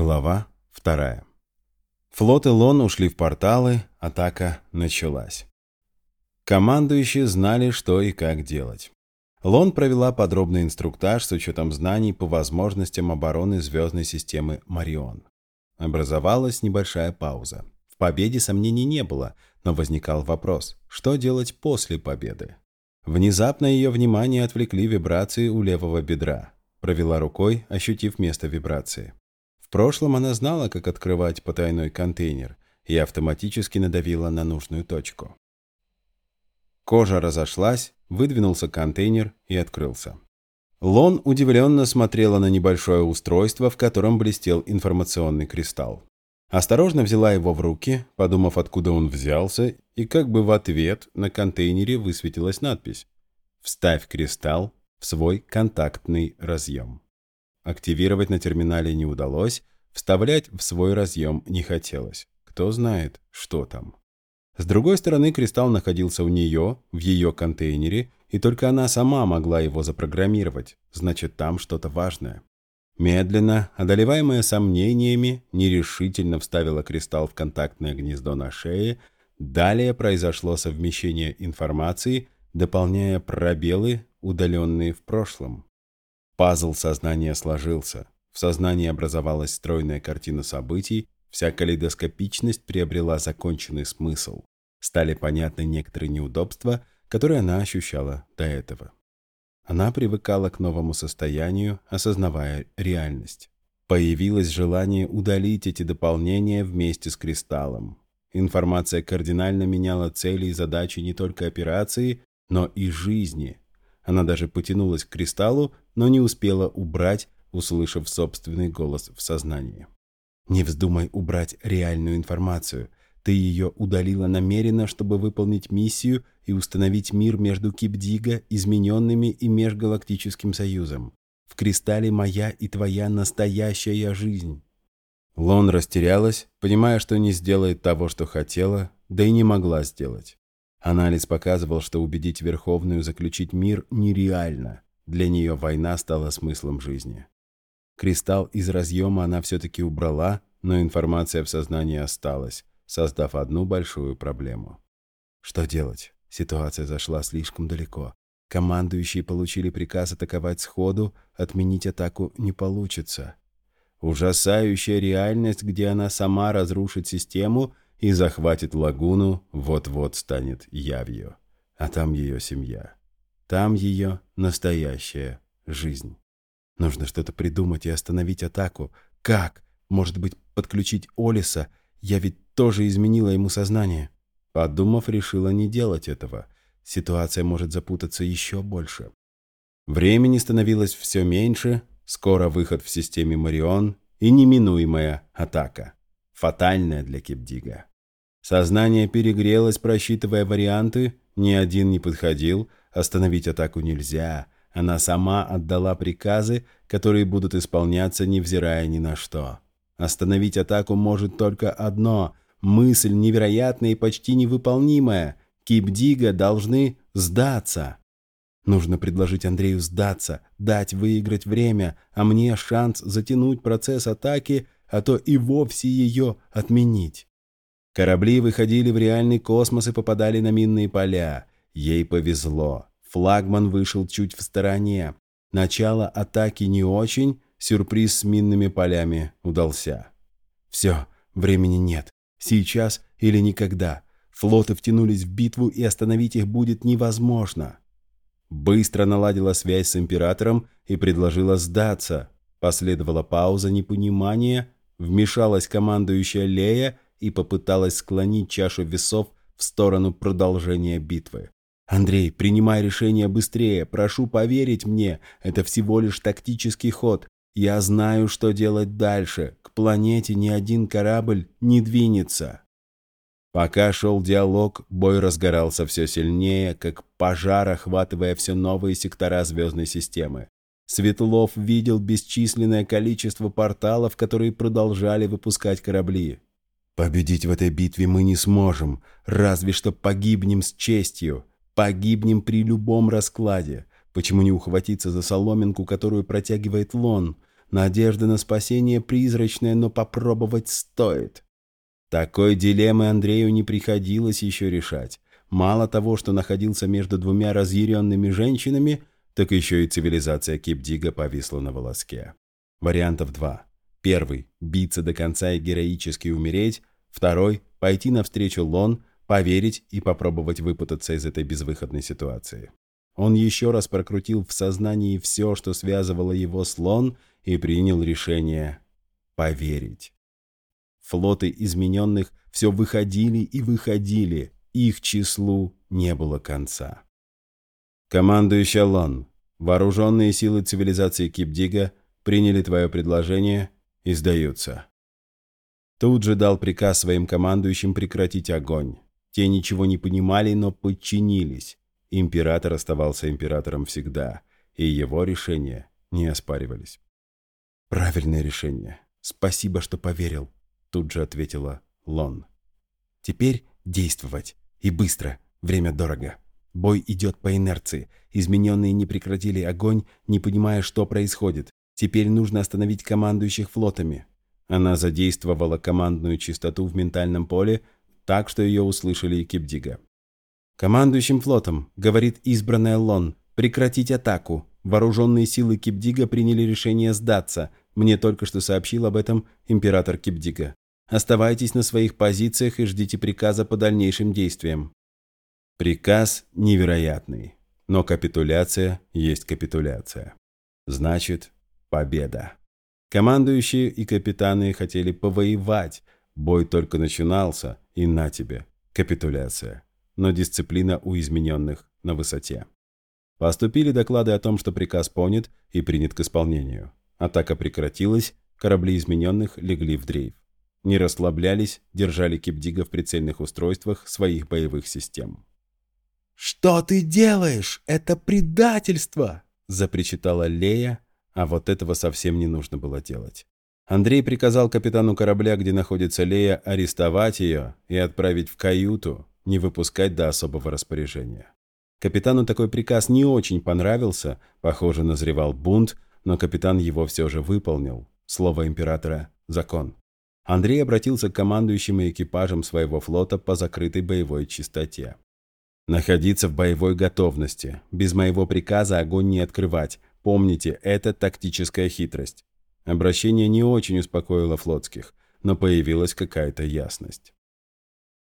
Глава вторая. Флот и Лон ушли в порталы, атака началась. Командующие знали, что и как делать. Лон провела подробный инструктаж с учетом знаний по возможностям обороны звездной системы Марион. Образовалась небольшая пауза. В победе сомнений не было, но возникал вопрос, что делать после победы? Внезапно ее внимание отвлекли вибрации у левого бедра. Провела рукой, ощутив место вибрации. В прошлом она знала, как открывать потайной контейнер, и автоматически надавила на нужную точку. Кожа разошлась, выдвинулся контейнер и открылся. Лон удивленно смотрела на небольшое устройство, в котором блестел информационный кристалл. Осторожно взяла его в руки, подумав, откуда он взялся, и как бы в ответ на контейнере высветилась надпись «Вставь кристалл в свой контактный разъем». Активировать на терминале не удалось, вставлять в свой разъем не хотелось. Кто знает, что там. С другой стороны, кристалл находился у нее, в ее контейнере, и только она сама могла его запрограммировать, значит, там что-то важное. Медленно, одолеваемая сомнениями, нерешительно вставила кристалл в контактное гнездо на шее, далее произошло совмещение информации, дополняя пробелы, удаленные в прошлом. Пазл сознания сложился. В сознании образовалась стройная картина событий, вся калейдоскопичность приобрела законченный смысл. Стали понятны некоторые неудобства, которые она ощущала до этого. Она привыкала к новому состоянию, осознавая реальность. Появилось желание удалить эти дополнения вместе с кристаллом. Информация кардинально меняла цели и задачи не только операции, но и жизни. Она даже потянулась к кристаллу, но не успела убрать, услышав собственный голос в сознании. «Не вздумай убрать реальную информацию. Ты ее удалила намеренно, чтобы выполнить миссию и установить мир между Кипдига, измененными и Межгалактическим Союзом. В кристалле моя и твоя настоящая жизнь». Лон растерялась, понимая, что не сделает того, что хотела, да и не могла сделать. Анализ показывал, что убедить Верховную заключить мир нереально. Для нее война стала смыслом жизни. Кристалл из разъема она все-таки убрала, но информация в сознании осталась, создав одну большую проблему. Что делать? Ситуация зашла слишком далеко. Командующие получили приказ атаковать сходу, отменить атаку не получится. Ужасающая реальность, где она сама разрушит систему и захватит лагуну, вот-вот станет явью. А там ее семья. Там ее настоящая жизнь. Нужно что-то придумать и остановить атаку. Как? Может быть, подключить Олиса? Я ведь тоже изменила ему сознание. Подумав, решила не делать этого. Ситуация может запутаться еще больше. Времени становилось все меньше, скоро выход в системе Марион и неминуемая атака. Фатальная для Кипдига. Сознание перегрелось, просчитывая варианты, ни один не подходил, Остановить атаку нельзя. Она сама отдала приказы, которые будут исполняться, невзирая ни на что. Остановить атаку может только одно – мысль невероятная и почти невыполнимая. Кипдига должны сдаться. Нужно предложить Андрею сдаться, дать выиграть время, а мне шанс затянуть процесс атаки, а то и вовсе ее отменить. Корабли выходили в реальный космос и попадали на минные поля. Ей повезло. Флагман вышел чуть в стороне. Начало атаки не очень, сюрприз с минными полями удался. Все, времени нет. Сейчас или никогда. Флоты втянулись в битву, и остановить их будет невозможно. Быстро наладила связь с императором и предложила сдаться. Последовала пауза непонимания, вмешалась командующая Лея и попыталась склонить чашу весов в сторону продолжения битвы. «Андрей, принимай решение быстрее. Прошу поверить мне. Это всего лишь тактический ход. Я знаю, что делать дальше. К планете ни один корабль не двинется». Пока шел диалог, бой разгорался все сильнее, как пожар, охватывая все новые сектора звездной системы. Светлов видел бесчисленное количество порталов, которые продолжали выпускать корабли. «Победить в этой битве мы не сможем, разве что погибнем с честью», Погибнем при любом раскладе. Почему не ухватиться за соломинку, которую протягивает Лон? Надежда на спасение призрачная, но попробовать стоит. Такой дилеммы Андрею не приходилось еще решать. Мало того, что находился между двумя разъяренными женщинами, так еще и цивилизация Кипдига повисла на волоске. Вариантов два. Первый – биться до конца и героически умереть. Второй – пойти навстречу Лон, поверить и попробовать выпутаться из этой безвыходной ситуации. Он еще раз прокрутил в сознании все, что связывало его с Лон, и принял решение поверить. Флоты измененных все выходили и выходили, их числу не было конца. Командующий Лон, вооруженные силы цивилизации Кипдига приняли твое предложение и сдаются. Тут же дал приказ своим командующим прекратить огонь. Те ничего не понимали, но подчинились. Император оставался императором всегда, и его решения не оспаривались. «Правильное решение. Спасибо, что поверил», — тут же ответила Лон. «Теперь действовать. И быстро. Время дорого. Бой идет по инерции. Измененные не прекратили огонь, не понимая, что происходит. Теперь нужно остановить командующих флотами». Она задействовала командную частоту в ментальном поле, так что ее услышали и Кипдига. «Командующим флотом», — говорит избранная Лон, — «прекратить атаку. Вооруженные силы Кипдига приняли решение сдаться. Мне только что сообщил об этом император Кипдига. Оставайтесь на своих позициях и ждите приказа по дальнейшим действиям». Приказ невероятный, но капитуляция есть капитуляция. Значит, победа. Командующие и капитаны хотели повоевать. Бой только начинался, и на тебе, капитуляция. Но дисциплина у измененных на высоте. Поступили доклады о том, что приказ понят и принят к исполнению. Атака прекратилась, корабли измененных легли в дрейф. Не расслаблялись, держали Кипдига в прицельных устройствах своих боевых систем. «Что ты делаешь? Это предательство!» – запричитала Лея, а вот этого совсем не нужно было делать. Андрей приказал капитану корабля, где находится Лея, арестовать ее и отправить в каюту, не выпускать до особого распоряжения. Капитану такой приказ не очень понравился, похоже, назревал бунт, но капитан его все же выполнил. Слово императора – закон. Андрей обратился к командующим и экипажам своего флота по закрытой боевой частоте. Находиться в боевой готовности. Без моего приказа огонь не открывать. Помните, это тактическая хитрость. Обращение не очень успокоило флотских, но появилась какая-то ясность.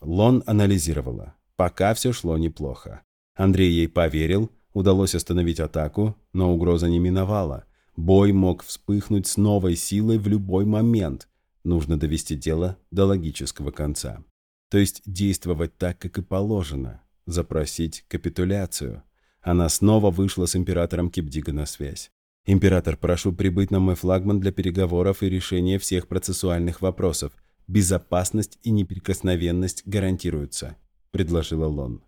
Лон анализировала. Пока все шло неплохо. Андрей ей поверил, удалось остановить атаку, но угроза не миновала. Бой мог вспыхнуть с новой силой в любой момент. Нужно довести дело до логического конца. То есть действовать так, как и положено. Запросить капитуляцию. Она снова вышла с императором Кипдига на связь. «Император, прошу прибыть на мой флагман для переговоров и решения всех процессуальных вопросов. Безопасность и неприкосновенность гарантируются», – предложила Лон.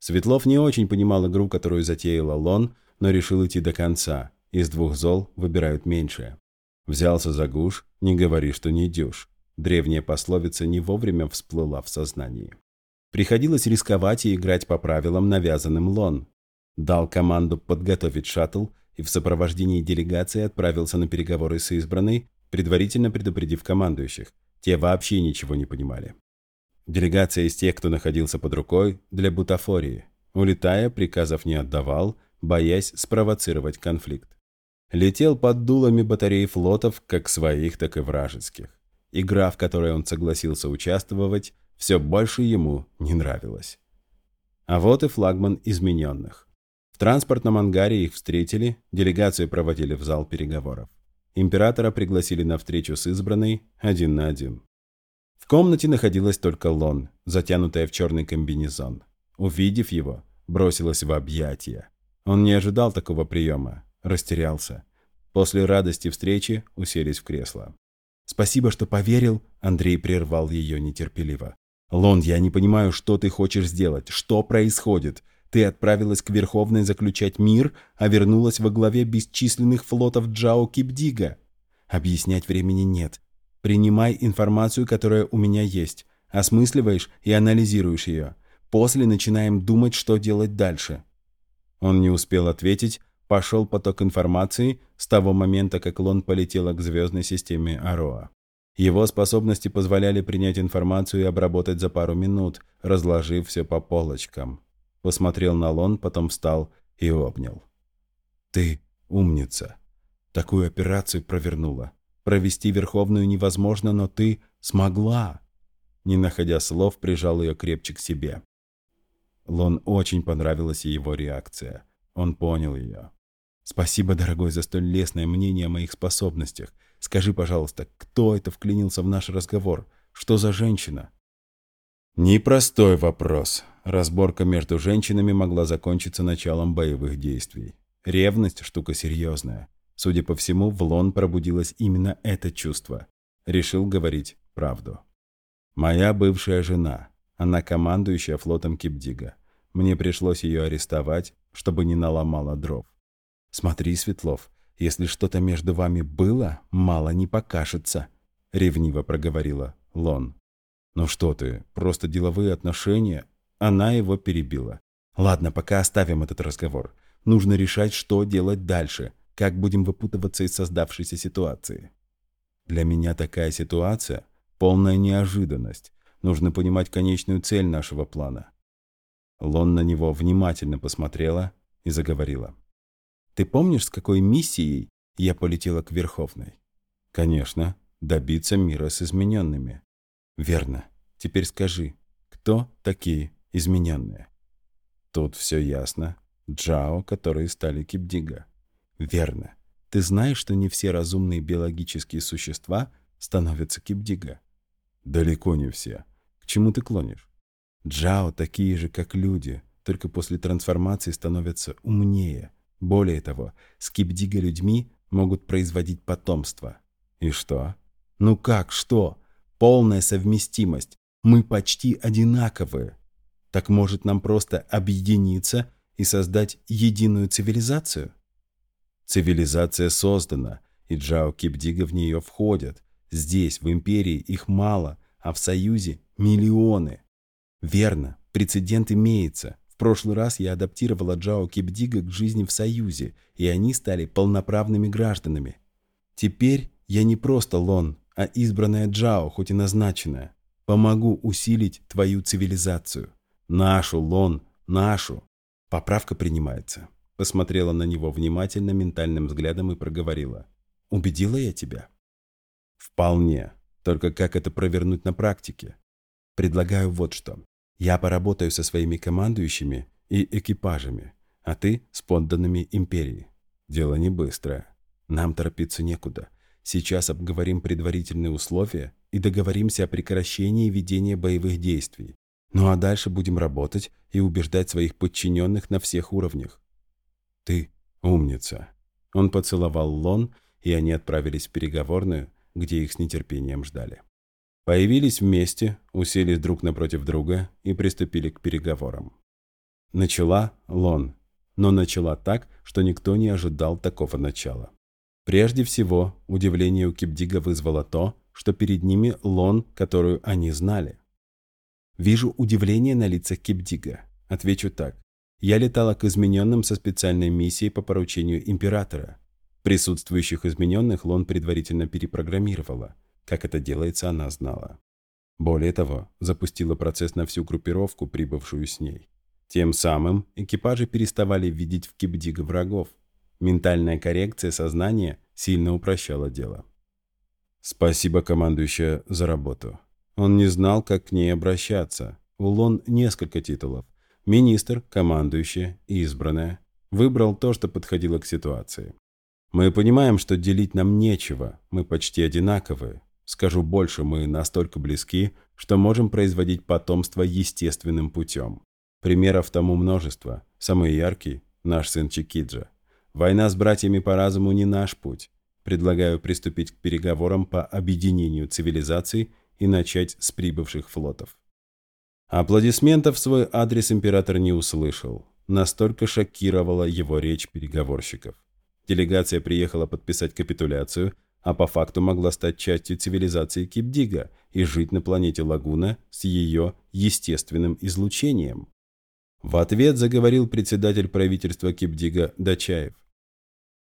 Светлов не очень понимал игру, которую затеяла Лон, но решил идти до конца. Из двух зол выбирают меньшее. Взялся за гуш, не говори, что не дюш. Древняя пословица не вовремя всплыла в сознании. Приходилось рисковать и играть по правилам, навязанным Лон. Дал команду подготовить шаттл и в сопровождении делегации отправился на переговоры с избранной, предварительно предупредив командующих. Те вообще ничего не понимали. Делегация из тех, кто находился под рукой, для бутафории. Улетая, приказов не отдавал, боясь спровоцировать конфликт. Летел под дулами батареи флотов, как своих, так и вражеских. Игра, в которой он согласился участвовать, все больше ему не нравилась. А вот и флагман измененных. В транспортном ангаре их встретили, делегацию проводили в зал переговоров. Императора пригласили на встречу с избранной один на один комнате находилась только Лон, затянутая в черный комбинезон. Увидев его, бросилась в объятия. Он не ожидал такого приема, растерялся. После радости встречи уселись в кресло. «Спасибо, что поверил», — Андрей прервал ее нетерпеливо. «Лон, я не понимаю, что ты хочешь сделать, что происходит. Ты отправилась к Верховной заключать мир, а вернулась во главе бесчисленных флотов Джао Кипдига. Объяснять времени нет. Принимай информацию, которая у меня есть, осмысливаешь и анализируешь ее. После начинаем думать, что делать дальше». Он не успел ответить, пошел поток информации с того момента, как Лон полетела к звездной системе Ароа. Его способности позволяли принять информацию и обработать за пару минут, разложив все по полочкам. Посмотрел на Лон, потом встал и обнял. «Ты умница. Такую операцию провернула. Провести Верховную невозможно, но ты смогла!» Не находя слов, прижал ее крепче к себе. Лон очень понравилась его реакция. Он понял ее. Спасибо, дорогой, за столь лестное мнение о моих способностях. Скажи, пожалуйста, кто это вклинился в наш разговор? Что за женщина? Непростой вопрос. Разборка между женщинами могла закончиться началом боевых действий. Ревность – штука серьезная. Судя по всему, в Лон пробудилось именно это чувство. Решил говорить правду. Моя бывшая жена. Она командующая флотом Кипдига. Мне пришлось ее арестовать, чтобы не наломала дров. «Смотри, Светлов, если что-то между вами было, мало не покажется», — ревниво проговорила Лон. «Ну что ты, просто деловые отношения?» Она его перебила. «Ладно, пока оставим этот разговор. Нужно решать, что делать дальше, как будем выпутываться из создавшейся ситуации». «Для меня такая ситуация — полная неожиданность. Нужно понимать конечную цель нашего плана». Лон на него внимательно посмотрела и заговорила. Ты помнишь, с какой миссией я полетела к Верховной? Конечно, добиться мира с измененными. Верно. Теперь скажи, кто такие измененные? Тут все ясно. Джао, которые стали Кипдига. Верно. Ты знаешь, что не все разумные биологические существа становятся Кипдига? Далеко не все. К чему ты клонишь? Джао такие же, как люди, только после трансформации становятся умнее – более того, скипдига людьми могут производить потомство. И что? Ну как, что? Полная совместимость. Мы почти одинаковые. Так может нам просто объединиться и создать единую цивилизацию? Цивилизация создана, и Джао Кипдига в нее входят. Здесь, в империи, их мало, а в Союзе миллионы. Верно, прецедент имеется прошлый раз я адаптировала Джао Кипдига к жизни в Союзе, и они стали полноправными гражданами. Теперь я не просто Лон, а избранная Джао, хоть и назначенная. Помогу усилить твою цивилизацию. Нашу, Лон, нашу. Поправка принимается. Посмотрела на него внимательно ментальным взглядом и проговорила. Убедила я тебя? Вполне. Только как это провернуть на практике? Предлагаю вот что. Я поработаю со своими командующими и экипажами, а ты с подданными империи. Дело не быстрое. Нам торопиться некуда. Сейчас обговорим предварительные условия и договоримся о прекращении ведения боевых действий. Ну а дальше будем работать и убеждать своих подчиненных на всех уровнях. Ты умница. Он поцеловал Лон, и они отправились в переговорную, где их с нетерпением ждали. Появились вместе, уселись друг напротив друга и приступили к переговорам. Начала Лон, но начала так, что никто не ожидал такого начала. Прежде всего, удивление у Кипдига вызвало то, что перед ними Лон, которую они знали. Вижу удивление на лицах Кипдига. Отвечу так. Я летала к измененным со специальной миссией по поручению императора. Присутствующих измененных Лон предварительно перепрограммировала – как это делается, она знала. Более того, запустила процесс на всю группировку, прибывшую с ней. Тем самым экипажи переставали видеть в Кибдига врагов. Ментальная коррекция сознания сильно упрощала дело. Спасибо, командующая, за работу. Он не знал, как к ней обращаться. У Лон несколько титулов. Министр, командующая избранная. Выбрал то, что подходило к ситуации. Мы понимаем, что делить нам нечего, мы почти одинаковые. Скажу больше, мы настолько близки, что можем производить потомство естественным путем. Примеров тому множество. Самый яркий – наш сын Чикиджа. Война с братьями по разуму не наш путь. Предлагаю приступить к переговорам по объединению цивилизаций и начать с прибывших флотов. Аплодисментов свой адрес император не услышал. Настолько шокировала его речь переговорщиков. Делегация приехала подписать капитуляцию – а по факту могла стать частью цивилизации Кипдига и жить на планете Лагуна с ее естественным излучением. В ответ заговорил председатель правительства Кипдига Дачаев.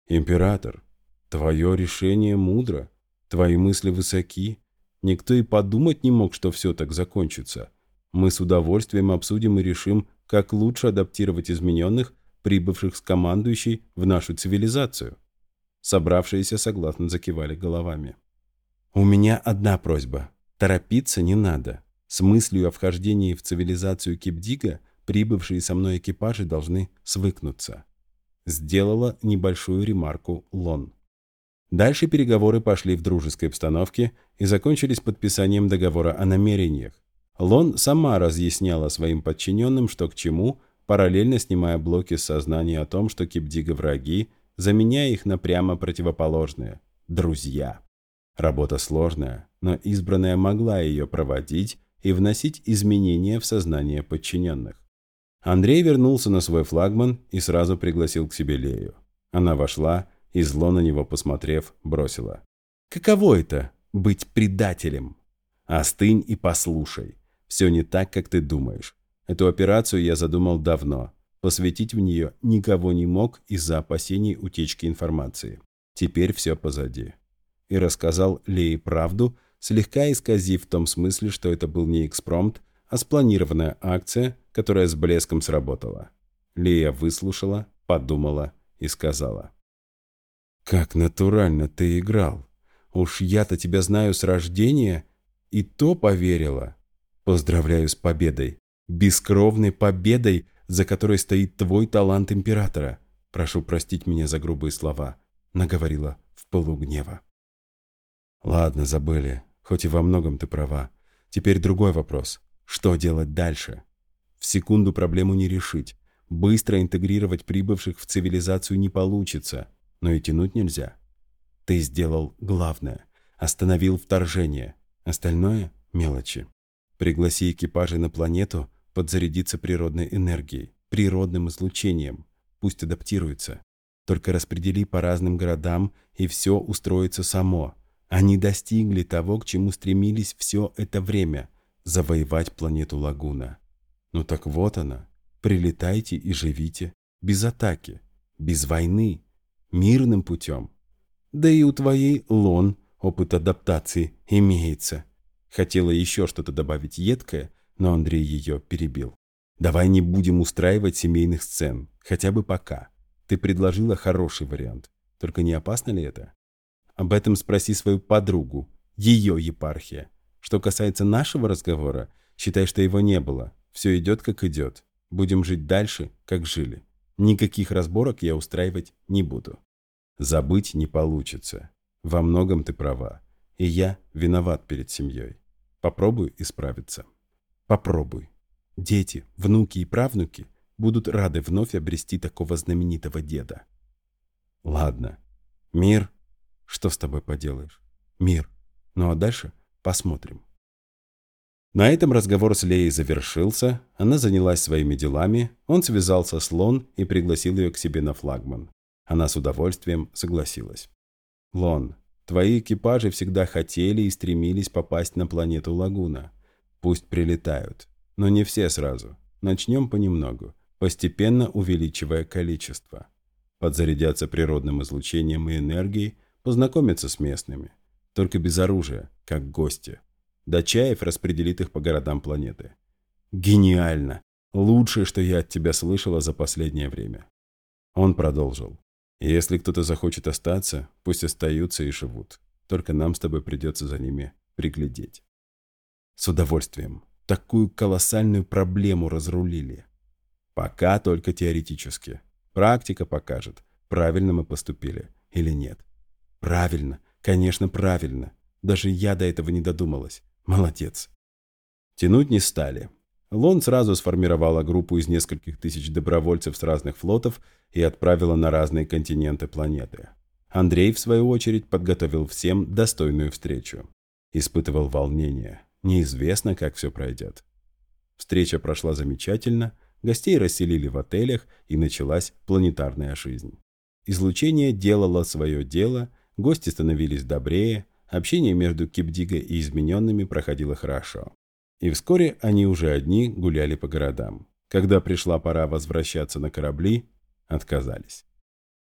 «Император, твое решение мудро, твои мысли высоки. Никто и подумать не мог, что все так закончится. Мы с удовольствием обсудим и решим, как лучше адаптировать измененных, прибывших с командующей, в нашу цивилизацию». Собравшиеся согласно закивали головами. «У меня одна просьба. Торопиться не надо. С мыслью о вхождении в цивилизацию Кипдига прибывшие со мной экипажи должны свыкнуться. Сделала небольшую ремарку Лон. Дальше переговоры пошли в дружеской обстановке и закончились подписанием договора о намерениях. Лон сама разъясняла своим подчиненным, что к чему, параллельно снимая блоки с сознания о том, что Кипдига враги, заменяя их на прямо противоположные – друзья. Работа сложная, но избранная могла ее проводить и вносить изменения в сознание подчиненных. Андрей вернулся на свой флагман и сразу пригласил к себе Лею. Она вошла и, зло на него посмотрев, бросила. «Каково это — быть предателем? Остынь и послушай. Все не так, как ты думаешь. Эту операцию я задумал давно. Посвятить в нее никого не мог из-за опасений утечки информации. Теперь все позади». И рассказал Лее правду, слегка исказив в том смысле, что это был не экспромт, а спланированная акция, которая с блеском сработала. Лия выслушала, подумала и сказала. «Как натурально ты играл. Уж я-то тебя знаю с рождения, и то поверила. Поздравляю с победой. Бескровной победой, за которой стоит твой талант императора. Прошу простить меня за грубые слова», — наговорила в полугнева. «Ладно, забыли. Хоть и во многом ты права. Теперь другой вопрос. Что делать дальше? В секунду проблему не решить. Быстро интегрировать прибывших в цивилизацию не получится, но и тянуть нельзя. Ты сделал главное. Остановил вторжение. Остальное – мелочи. Пригласи экипажи на планету подзарядиться природной энергией, природным излучением. Пусть адаптируются. Только распредели по разным городам, и все устроится само. Они достигли того, к чему стремились все это время – завоевать планету Лагуна. Ну так вот она. Прилетайте и живите. Без атаки. Без войны. Мирным путем. Да и у твоей Лон опыт адаптации имеется. Хотела еще что-то добавить едкое, но Андрей ее перебил. Давай не будем устраивать семейных сцен. Хотя бы пока. Ты предложила хороший вариант. Только не опасно ли это? Об этом спроси свою подругу. Ее епархия. Что касается нашего разговора, считай, что его не было. Все идет, как идет. Будем жить дальше, как жили. Никаких разборок я устраивать не буду. Забыть не получится. Во многом ты права. И я виноват перед семьей. Попробуй исправиться. Попробуй. Дети, внуки и правнуки будут рады вновь обрести такого знаменитого деда. Ладно. Мир. Что с тобой поделаешь? Мир. Ну а дальше Посмотрим. На этом разговор с Леей завершился, она занялась своими делами, он связался с Лон и пригласил ее к себе на флагман. Она с удовольствием согласилась. «Лон, твои экипажи всегда хотели и стремились попасть на планету Лагуна. Пусть прилетают, но не все сразу. Начнем понемногу, постепенно увеличивая количество. Подзарядятся природным излучением и энергией, познакомятся с местными только без оружия, как гости. Дачаев распределит их по городам планеты. Гениально! Лучшее, что я от тебя слышала за последнее время. Он продолжил. Если кто-то захочет остаться, пусть остаются и живут. Только нам с тобой придется за ними приглядеть. С удовольствием. Такую колоссальную проблему разрулили. Пока только теоретически. Практика покажет, правильно мы поступили или нет. Правильно. Конечно, правильно. Даже я до этого не додумалась. Молодец. Тянуть не стали. Лон сразу сформировала группу из нескольких тысяч добровольцев с разных флотов и отправила на разные континенты планеты. Андрей, в свою очередь, подготовил всем достойную встречу. Испытывал волнение. Неизвестно, как все пройдет. Встреча прошла замечательно, гостей расселили в отелях, и началась планетарная жизнь. Излучение делало свое дело, Гости становились добрее, общение между Кипдигой и измененными проходило хорошо. И вскоре они уже одни гуляли по городам. Когда пришла пора возвращаться на корабли, отказались.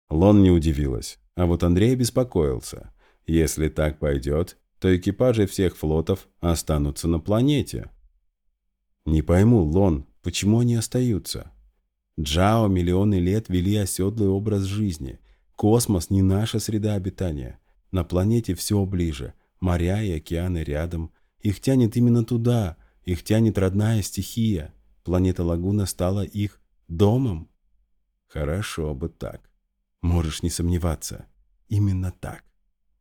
Лон не удивилась, а вот Андрей беспокоился. Если так пойдет, то экипажи всех флотов останутся на планете. Не пойму, Лон, почему они остаются? Джао миллионы лет вели оседлый образ жизни. Космос не наша среда обитания. На планете все ближе. Моря и океаны рядом. Их тянет именно туда. Их тянет родная стихия. Планета Лагуна стала их домом. Хорошо бы так. Можешь не сомневаться. Именно так.